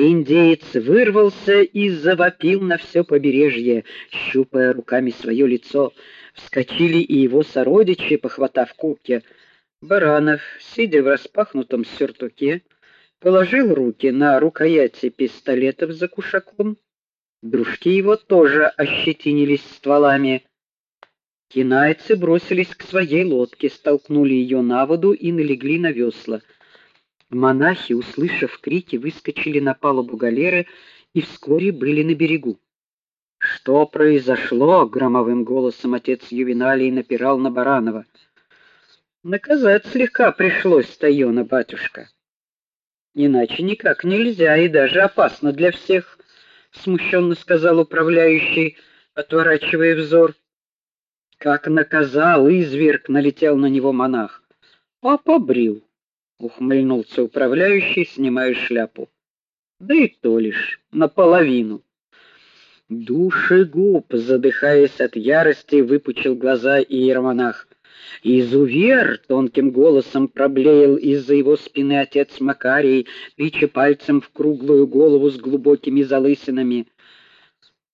Индеец вырвался и завопил на все побережье, щупая руками свое лицо. Вскочили и его сородичи, похватав кубки. Баранов, сидя в распахнутом сюртуке, положил руки на рукояти пистолетов за кушаком. Дружки его тоже ощетинились стволами. Кинайцы бросились к своей лодке, столкнули ее на воду и налегли на весла. Монахи, услышав крики, выскочили на палубу галеры и вскоре были на берегу. Что произошло? громовым голосом отец Ювеналий напирал на Баранова. Наказать слегка пришлось Тайона, батюшка. Иначе никак нельзя и даже опасно для всех, смущенно сказал управляющий, отворачивая взор. Как наказал изверг, налетел на него монах. А побрил, ухмыльнулся управляющий, снимая шляпу. Да и то лишь наполовину. Душегуб, задыхаясь от ярости, выпучил глаза иеромонах. Изувер тонким голосом проблеял из-за его спины отец Макарий, тыча пальцем в круглую голову с глубокими залысинами.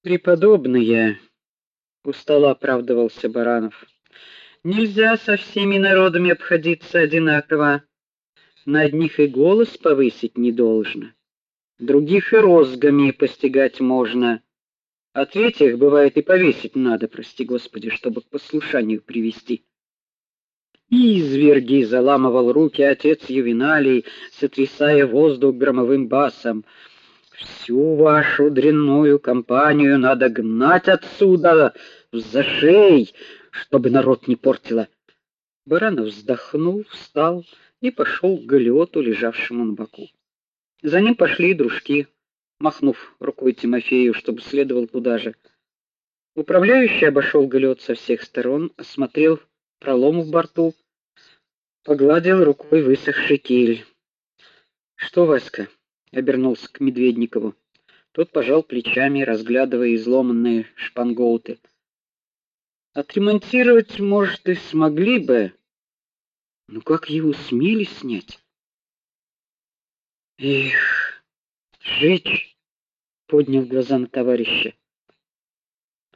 Преподобные, устало оправдывался Баранов. Нельзя со всеми народами обходиться одинаково. На одних и голос повысить не должно, других и розгами постигать можно. А третьих бывает и повесить надо, прости Господи, чтобы к послушанию привести. Изверги заламывал руки отец Ювеналий, сотрясая воздух громовым басом. Всю вашу дрянную компанию надо гнать отсюда в зашей, чтобы народ не портило. Баранов вздохнул, встал и пошел к галеоту, лежавшему на боку. За ним пошли и дружки, махнув рукой Тимофею, чтобы следовал туда же. Управляющий обошел галеот со всех сторон, осмотрел пролом в борту, погладил рукой высохший киль. "Что, Васька?" обернулся к Медведникову. Тот пожал плечами, разглядывая изломанные шпангоуты. Отремонтировать, может, и смогли бы. Но как его смели снять? Эх, жечь, поднял глаза на товарища.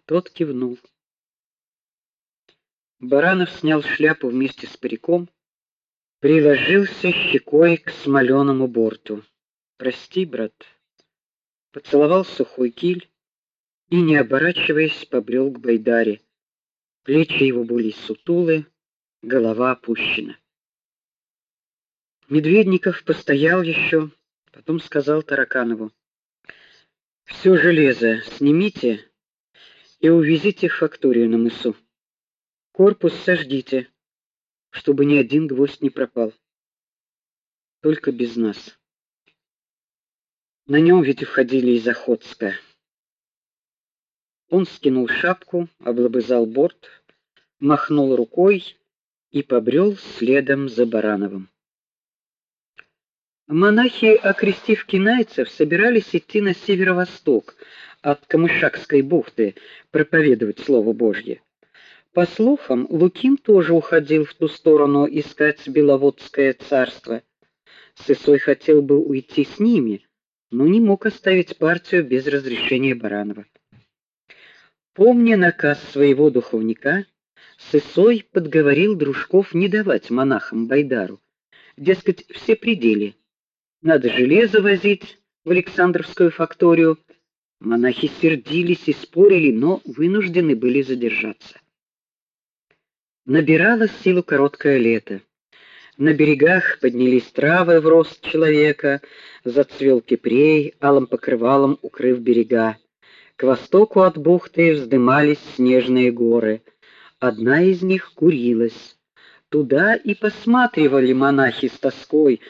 Тот кивнул. Баранов снял шляпу вместе с париком, приложился щекой к смоленому борту. Прости, брат. Поцеловал сухой киль и, не оборачиваясь, побрел к байдаре. Плечи его были сутулы, голова опущена. Медведников постоял еще, потом сказал Тараканову: "Все железо снимите и увезите в факторию на мысу. Корпус сожгите, чтобы ни один гвоздь не пропал. Только без нас". На нем ведь уходили из Охотска. Он скинул шапку, облобызал борт, махнул рукой и побрел следом за Барановым. Монахи, окрестив кинайцев, собирались идти на северо-восток от Камышакской бухты проповедовать слово Божье. По слухам, Лукин тоже уходил в ту сторону искать Беловодское царство. Сысой хотел бы уйти с ними, но не мог оставить партию без разрешения Баранова. Помня наказ своего духовника, Сысой подговорил дружков не давать монахам Байдару. Дескать, все пределы. Надо железо возить в Александровскую факторию. Монахи сердились и спорили, но вынуждены были задержаться. Набирало силу короткое лето. На берегах поднялись травы в рост человека, зацвел кипрей, алым покрывалом укрыв берега. К востоку от бухты вздымались снежные горы. Одна из них курилась. Туда и посматривали монахи с тоской,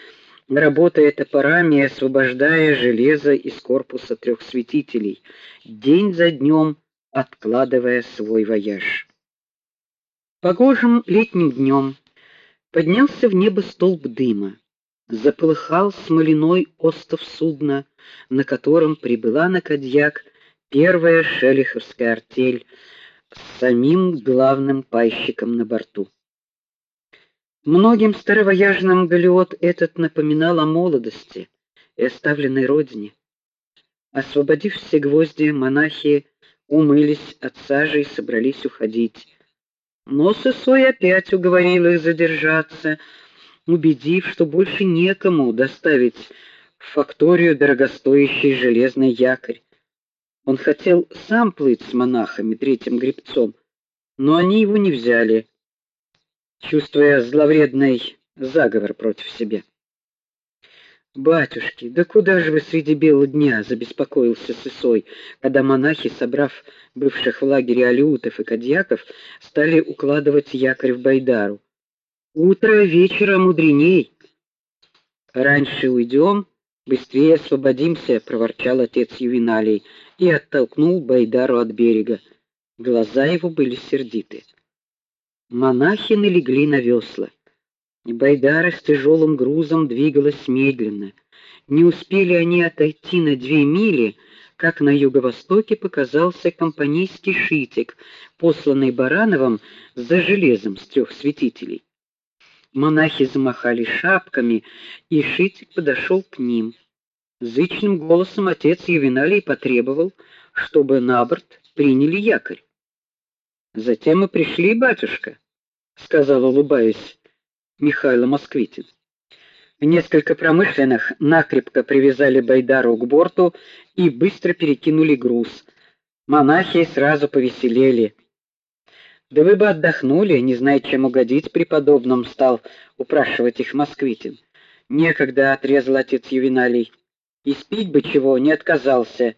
работая топорами освобождая железо из корпуса трех святителей, день за днем откладывая свой вояж. Погожим летним днем Поднялся в небо столб дыма. Заполыхал смоляной остов судна, на котором прибыла на Кадьяк первая шелиховская артель с самим главным пайщиком на борту. Многим старовояжным галеот этот напоминал о молодости и оставленной родине. Освободив все гвозди, монахи умылись от сажи и собрались уходить. Но Сысой опять уговорил их задержаться, убедив, что больше некому доставить в факторию дорогостоящий железный якорь. Он хотел сам плыть с монахами третьим гребцом, но они его не взяли, чувствуя зловредный заговор против себя. Батюшки, да куда же вы среди бела дня, забеспокоился Сысой, когда монахи, собрав бывших в лагере алютов и кадьяков, стали укладывать якорь в байдару. Утро вечера мудреней. Раньше уйдем, быстрее освободимся, проворчал отец Ювеналий и оттолкнул байдару от берега. Глаза его были сердиты. Монахи налегли на весла. Байдара с тяжелым грузом двигалась медленно. Не успели они отойти на две мили, как на юго-востоке показался компанейский шитик, посланный Барановым за железом с трех святителей. Монахи замахали шапками, и шитик подошел к ним. Зычным голосом отец Ювеналий потребовал, чтобы на борт приняли якорь. Затем мы пришли, батюшка, сказал улыбаясь Михаил Москвитин. Несколько промышленных накрепко привязали байдару к борту и быстро перекинули груз. Монахи сразу повеселели. Да вы бы отдохнули, не зная, чем угодить преподобным, стал упрашивать их Москвитин. Некогда отрезал отец Ювеналий. И спить бы чего, не отказался.